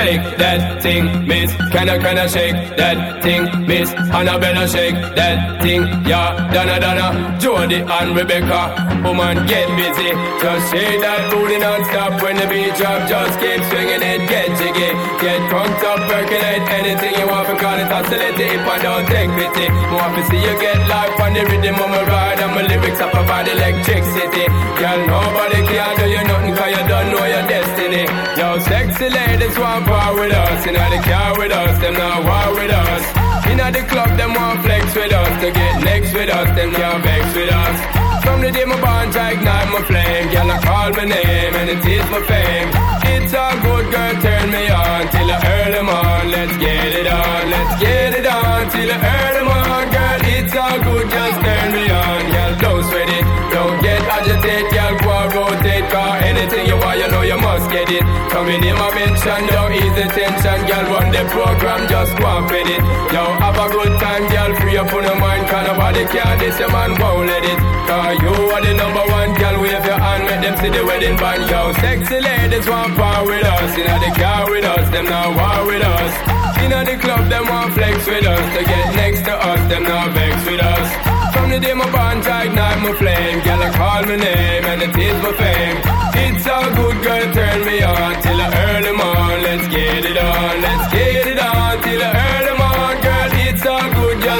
Shake that thing, miss. Can I, can I shake that thing, miss? Annabella, shake that thing, yeah. Donna, Donna, Jody and Rebecca, woman, get busy. Just shake that booty non-stop when the beat drop. Just keep swinging it, get jiggy. Get crunked up, percolate anything you want, call it oscillate if I don't take pity. More to see you get life on the rhythm of my ride and my lyrics up about electricity. Girl, nobody can do you nothing cause you don't know your destiny. Yo, sexy ladies want part with us, in the car with us, them not war with us. In the club, them want flex with us, to get next with us, them can't vex with us. From the day my bond, I ignite my flame. Girl, I call my name and it is my fame. It's a good girl, turn me on till I earn on. Let's get it on, let's get it on till I earn on. Girl, it's all good, just turn me on. Girl, don't sweat it, don't get agitated. Girl, go and rotate, car anything you want, you know you must get it. Coming in my mention, the tension. Girl, run the program, just go and fit it. Yo, have a good time, girl, free up on your mind. Cause nobody can this, your man won't let it. Cause you are the number one, girl, wave your hand, make them see the wedding band. Yo, sexy ladies want power with us. You know, the car with us, them now war with us. In the club, them want flex with us. To get next to us, them now vex with us. From the day my bond, ignite my flame. Girl, I call my name and it is my fame. It's all good, girl, turn me on till I earn them. Let's get it on, let's get it on till I earn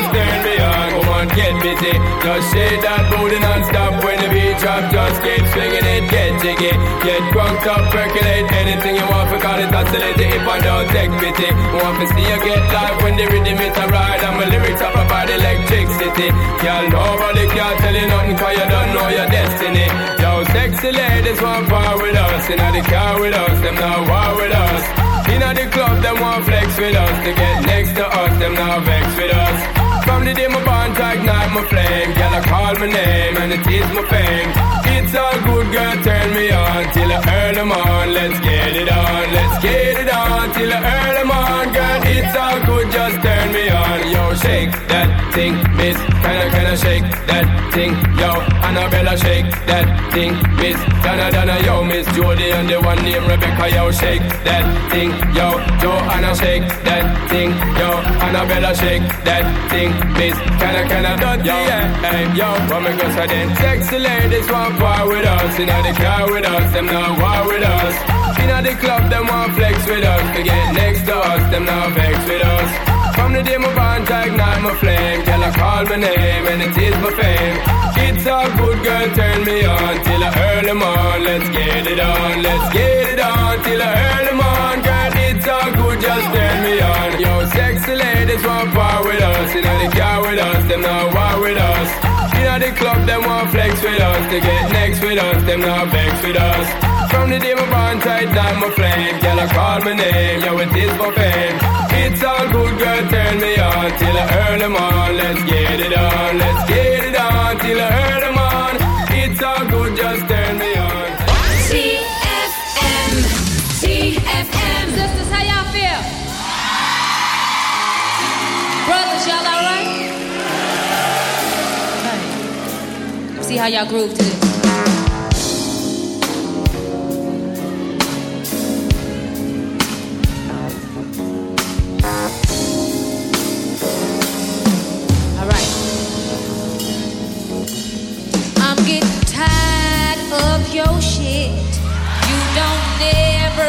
turn me on. Come on, get busy. Just shake that booty non-stop when the beat drop. Just keep swinging it, get jiggy. Get drunk up, percolate anything you want. For call it oscillate if I don't take pity. Want to see you get live when the rhythm is a ride. And my lyrics up about electricity. Girl, nobody can tell you nothing cause you don't know your destiny. Yo, sexy ladies want part with us. In the car with us, them now war with us. In the club, them want flex with us. To get next to us, them now vex with us. From the day my I ignite my flame. Girl, I call my name and it is my fame. It's all good, girl, turn me on till I earn them on. Let's get it on, let's get it on till I earn them on. Girl, it's all good, just turn me on. Yo, shake that thing, miss. Can I, can I shake that thing? Yo, Annabella, shake that thing, miss. Donna, Donna, yo, miss Jody and the one named Rebecca, yo, shake that thing. Yo, Joanna, shake that thing. Yo, Annabella, shake that thing, miss. Can I, can I, dot, yo, hey, yo, me go so then? Sexy ladies want part with us. In the car with us, them now war with us. In the club, them want flex with us. To get next to us, them now vex with us. From the day my bond, ignite my flame. Girl, I call my name and it is my fame. It's all good, girl, turn me on till I earn them on. Let's get it on, let's get it on till I earn them on. All good, just turn me on. Yo, sexy ladies want part with us. In the car with us, them now war with us. You know the club, them want flex with us. They get next with us, them now vex with us. From the day my bond tight down my flame Girl, I call my name, yo, it is for fame It's all good, girl, turn me on Till I earn them on, let's get it on Let's get it on, till I earn them on It's all good, just turn CFM. Sisters, how y'all feel? Brothers, y'all alright? Okay. See how y'all groove to this. Getting tired of your shit. You don't never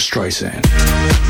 Streisand.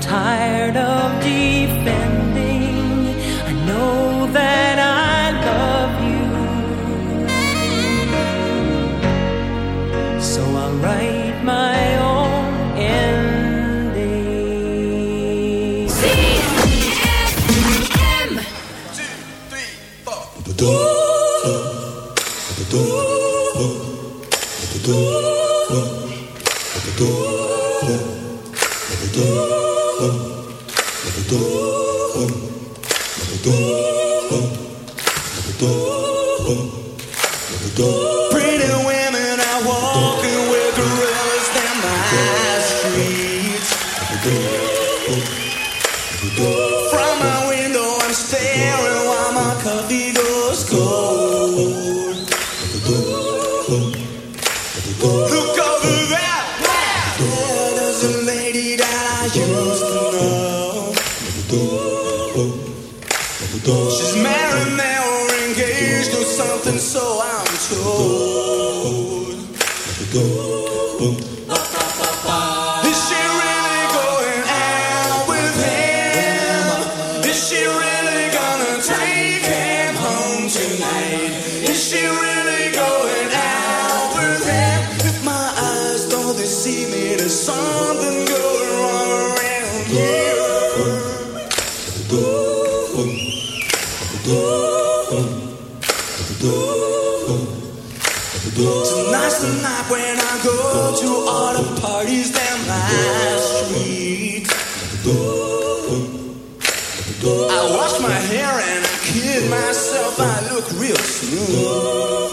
tired of deep. I wash my hair and I kid myself, I look real smooth.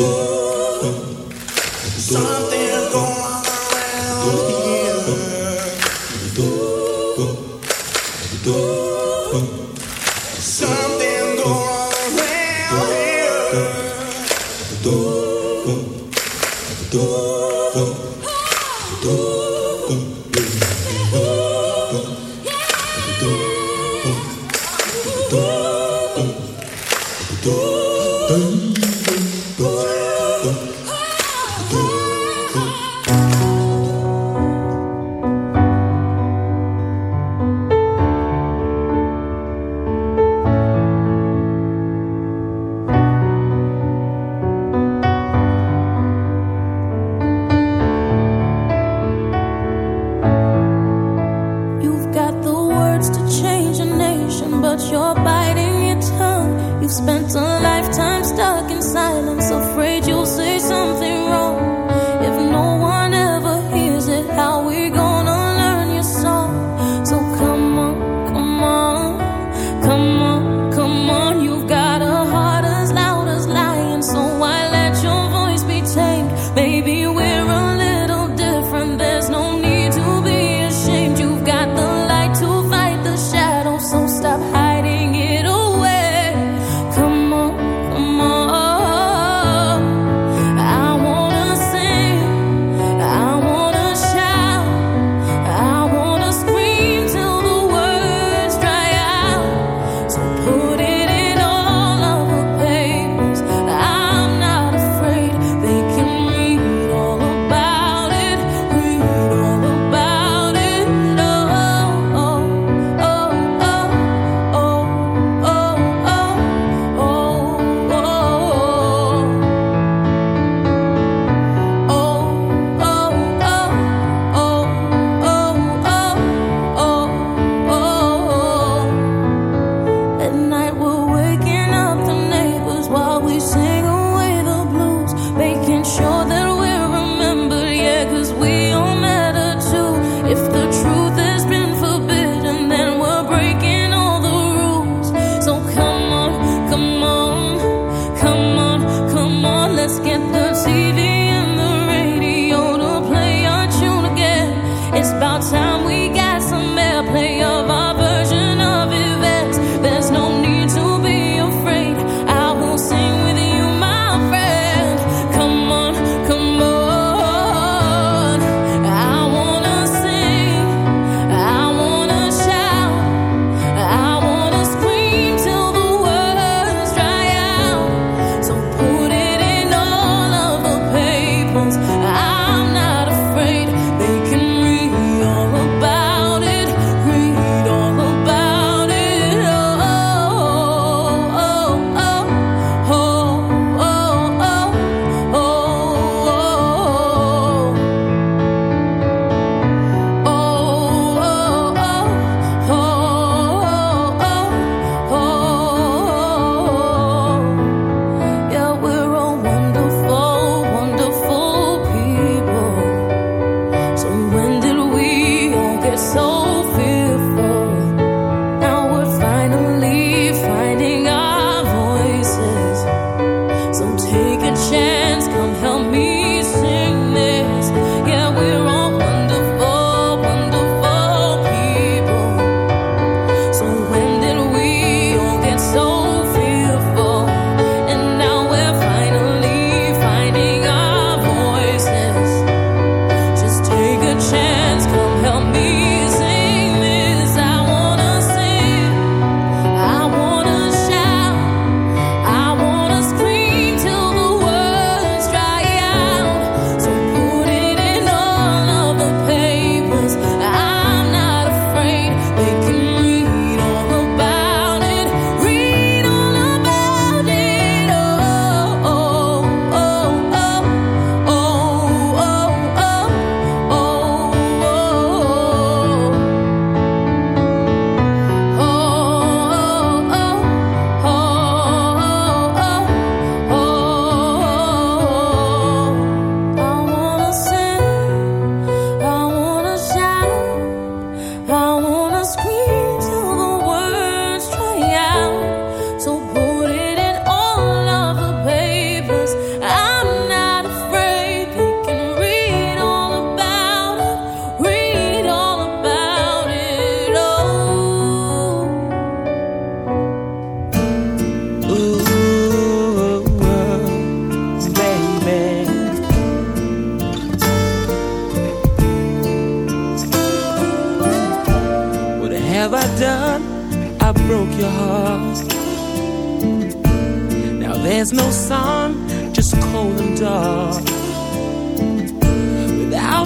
Senhor.